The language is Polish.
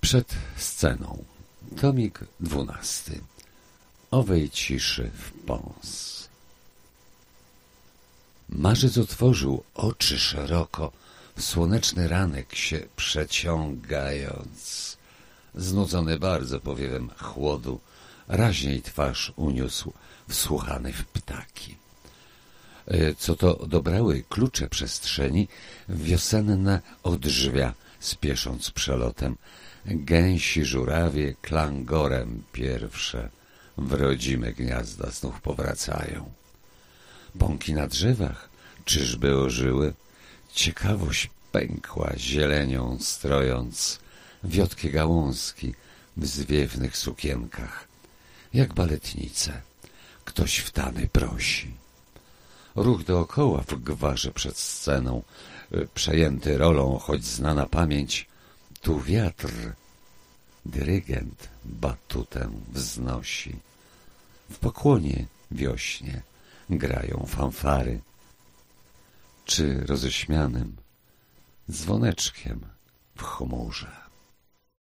Przed sceną. Tomik dwunasty. Owej ciszy w pąs. Marzec otworzył oczy szeroko, w słoneczny ranek się przeciągając. Znudzony bardzo powiewem chłodu, raźniej twarz uniósł, wsłuchany w ptaki. E, co to dobrały klucze przestrzeni, wiosenne odrzwia, spiesząc przelotem, Gęsi żurawie klangorem pierwsze w rodzime gniazda znów powracają. Bąki na drzewach czyżby ożyły? Ciekawość pękła zielenią strojąc wiotkie gałązki w zwiewnych sukienkach, jak baletnice. Ktoś wtany prosi. Ruch dookoła w gwarze przed sceną, przejęty rolą, choć znana pamięć, tu wiatr, dyrygent batutę wznosi. W pokłonie wiośnie grają fanfary. Czy roześmianym dzwoneczkiem w chmurze.